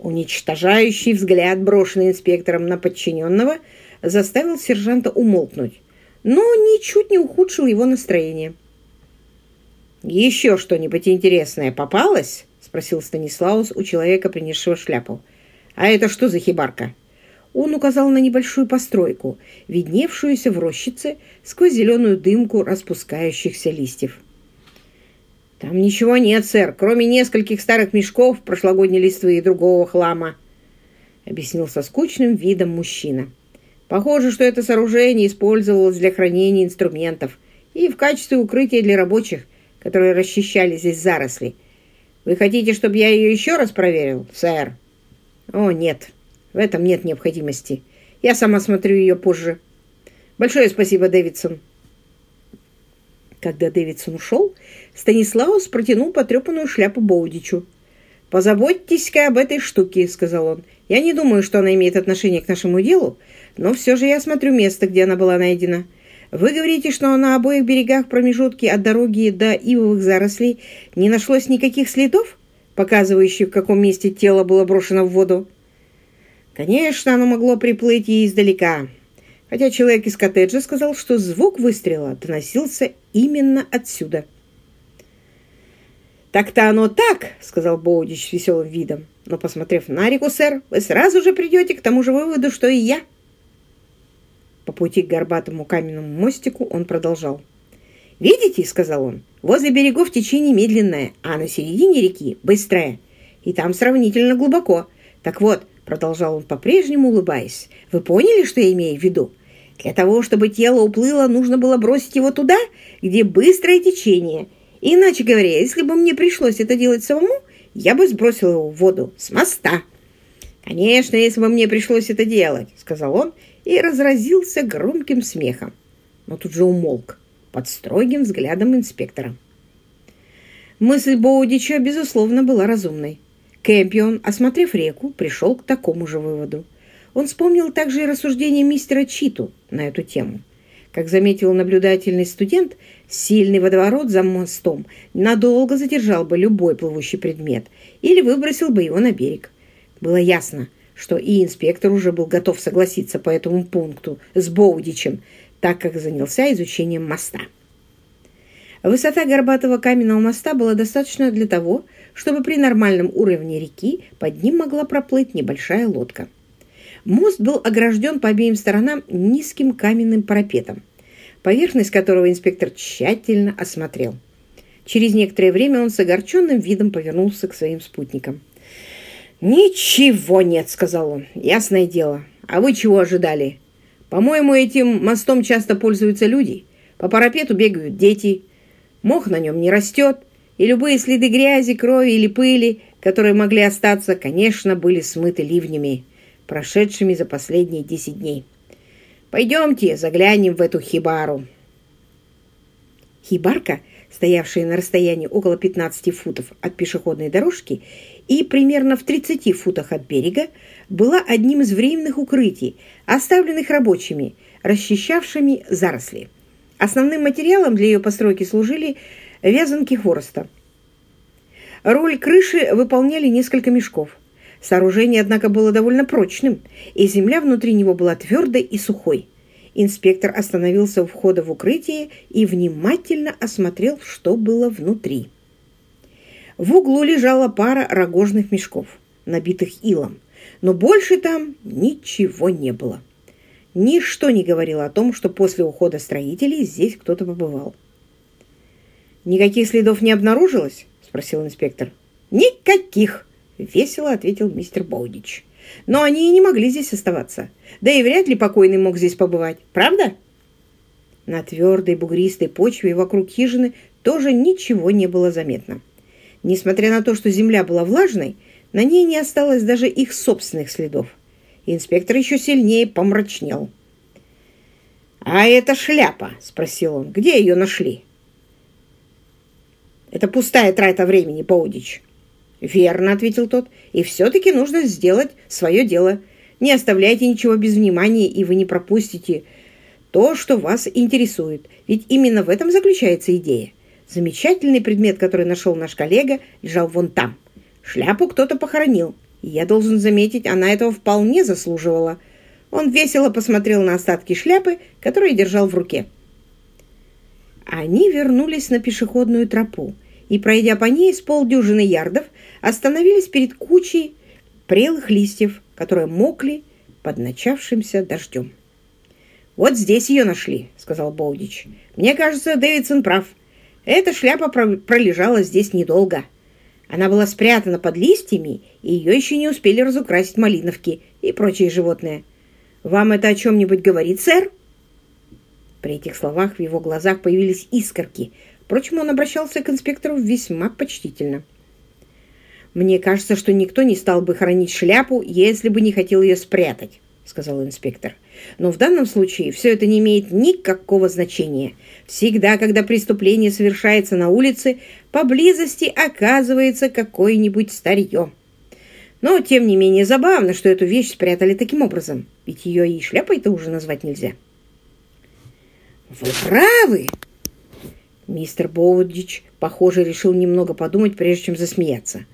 Уничтожающий взгляд, брошенный инспектором на подчиненного, заставил сержанта умолкнуть, но ничуть не ухудшил его настроение. «Еще что-нибудь интересное попалось?» — спросил Станислаус у человека, принесшего шляпу. «А это что за хибарка?» Он указал на небольшую постройку, видневшуюся в рощице сквозь зеленую дымку распускающихся листьев. «Там ничего нет, сэр, кроме нескольких старых мешков, прошлогодней листвы и другого хлама», — объяснил со скучным видом мужчина. «Похоже, что это сооружение использовалось для хранения инструментов и в качестве укрытия для рабочих, которые расчищали здесь заросли. Вы хотите, чтобы я ее еще раз проверил, сэр?» «О, нет, в этом нет необходимости. Я сама смотрю ее позже. Большое спасибо, Дэвидсон». Когда Дэвидсон ушел, Станислаус протянул потрепанную шляпу Боудичу. «Позаботьтесь-ка об этой штуке», — сказал он. «Я не думаю, что она имеет отношение к нашему делу, но все же я смотрю место, где она была найдена. Вы говорите, что на обоих берегах промежутки от дороги до ивовых зарослей не нашлось никаких следов, показывающих, в каком месте тело было брошено в воду?» «Конечно, оно могло приплыть и издалека, хотя человек из коттеджа сказал, что звук выстрела доносился именно отсюда». «Так-то оно так», — сказал Боудич с веселым видом. «Но, посмотрев на реку, сэр, вы сразу же придете к тому же выводу, что и я». По пути к горбатому каменному мостику он продолжал. «Видите, — сказал он, — возле берегов течение медленное, а на середине реки быстрое, и там сравнительно глубоко. Так вот, — продолжал он по-прежнему улыбаясь, — вы поняли, что я имею в виду? Для того, чтобы тело уплыло, нужно было бросить его туда, где быстрое течение — Иначе говоря, если бы мне пришлось это делать самому, я бы сбросил его в воду с моста. «Конечно, если бы мне пришлось это делать», — сказал он и разразился громким смехом, но тут же умолк под строгим взглядом инспектора. Мысль Боудича, безусловно, была разумной. Кэмпион, осмотрев реку, пришел к такому же выводу. Он вспомнил также и рассуждения мистера Читу на эту тему. Как заметил наблюдательный студент, сильный водоворот за мостом надолго задержал бы любой плывущий предмет или выбросил бы его на берег. Было ясно, что и инспектор уже был готов согласиться по этому пункту с Боудичем, так как занялся изучением моста. Высота горбатого каменного моста была достаточно для того, чтобы при нормальном уровне реки под ним могла проплыть небольшая лодка. Мост был огражден по обеим сторонам низким каменным парапетом, поверхность которого инспектор тщательно осмотрел. Через некоторое время он с огорченным видом повернулся к своим спутникам. «Ничего нет», — сказал он. «Ясное дело. А вы чего ожидали? По-моему, этим мостом часто пользуются люди. По парапету бегают дети. Мох на нем не растет, и любые следы грязи, крови или пыли, которые могли остаться, конечно, были смыты ливнями прошедшими за последние десять дней. Пойдемте заглянем в эту хибару. Хибарка, стоявшая на расстоянии около 15 футов от пешеходной дорожки и примерно в 30 футах от берега, была одним из временных укрытий, оставленных рабочими, расчищавшими заросли. Основным материалом для ее постройки служили вязанки хвороста. Роль крыши выполняли несколько мешков. Сооружение, однако, было довольно прочным, и земля внутри него была твердой и сухой. Инспектор остановился у входа в укрытие и внимательно осмотрел, что было внутри. В углу лежала пара рогожных мешков, набитых илом, но больше там ничего не было. Ничто не говорило о том, что после ухода строителей здесь кто-то побывал. «Никаких следов не обнаружилось?» – спросил инспектор. «Никаких!» Весело ответил мистер Боудич. Но они и не могли здесь оставаться. Да и вряд ли покойный мог здесь побывать. Правда? На твердой бугристой почве вокруг хижины тоже ничего не было заметно. Несмотря на то, что земля была влажной, на ней не осталось даже их собственных следов. Инспектор еще сильнее помрачнел. «А это шляпа?» – спросил он. «Где ее нашли?» «Это пустая трата времени, Боудич. «Верно», — ответил тот. «И все-таки нужно сделать свое дело. Не оставляйте ничего без внимания, и вы не пропустите то, что вас интересует. Ведь именно в этом заключается идея. Замечательный предмет, который нашел наш коллега, лежал вон там. Шляпу кто-то похоронил. я должен заметить, она этого вполне заслуживала. Он весело посмотрел на остатки шляпы, которую держал в руке. Они вернулись на пешеходную тропу и, пройдя по ней с полдюжины ярдов, остановились перед кучей прелых листьев, которые мокли под начавшимся дождем. «Вот здесь ее нашли», — сказал Боудич. «Мне кажется, Дэвидсон прав. Эта шляпа пролежала здесь недолго. Она была спрятана под листьями, и ее еще не успели разукрасить малиновки и прочие животные. Вам это о чем-нибудь говорит, сэр?» При этих словах в его глазах появились искорки. Впрочем, он обращался к инспектору весьма почтительно. «Мне кажется, что никто не стал бы хранить шляпу, если бы не хотел ее спрятать», — сказал инспектор. «Но в данном случае все это не имеет никакого значения. Всегда, когда преступление совершается на улице, поблизости оказывается какое-нибудь старье. Но, тем не менее, забавно, что эту вещь спрятали таким образом, ведь ее и шляпой-то уже назвать нельзя». «Вы правы!» Мистер Боудич, похоже, решил немного подумать, прежде чем засмеяться.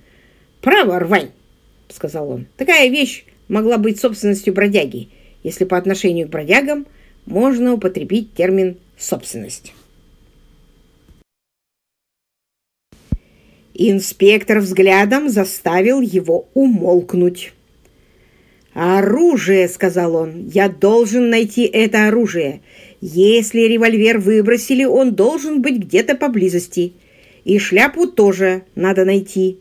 «Право, рвань!» — сказал он. «Такая вещь могла быть собственностью бродяги, если по отношению к бродягам можно употребить термин «собственность». Инспектор взглядом заставил его умолкнуть. «Оружие!» — сказал он. «Я должен найти это оружие. Если револьвер выбросили, он должен быть где-то поблизости. И шляпу тоже надо найти.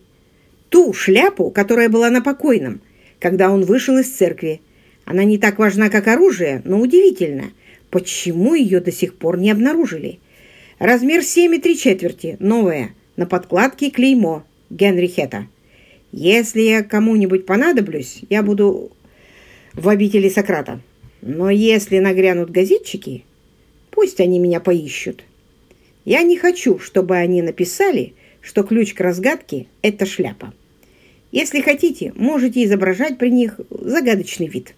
Ту шляпу, которая была на покойном, когда он вышел из церкви. Она не так важна, как оружие, но удивительно, почему ее до сих пор не обнаружили. Размер 7,3 четверти, новая, на подкладке клеймо Генри Хетта. Если я кому-нибудь понадоблюсь, я буду в обители Сократа. Но если нагрянут газетчики, пусть они меня поищут. Я не хочу, чтобы они написали, что ключ к разгадке – это шляпа. Если хотите, можете изображать при них загадочный вид.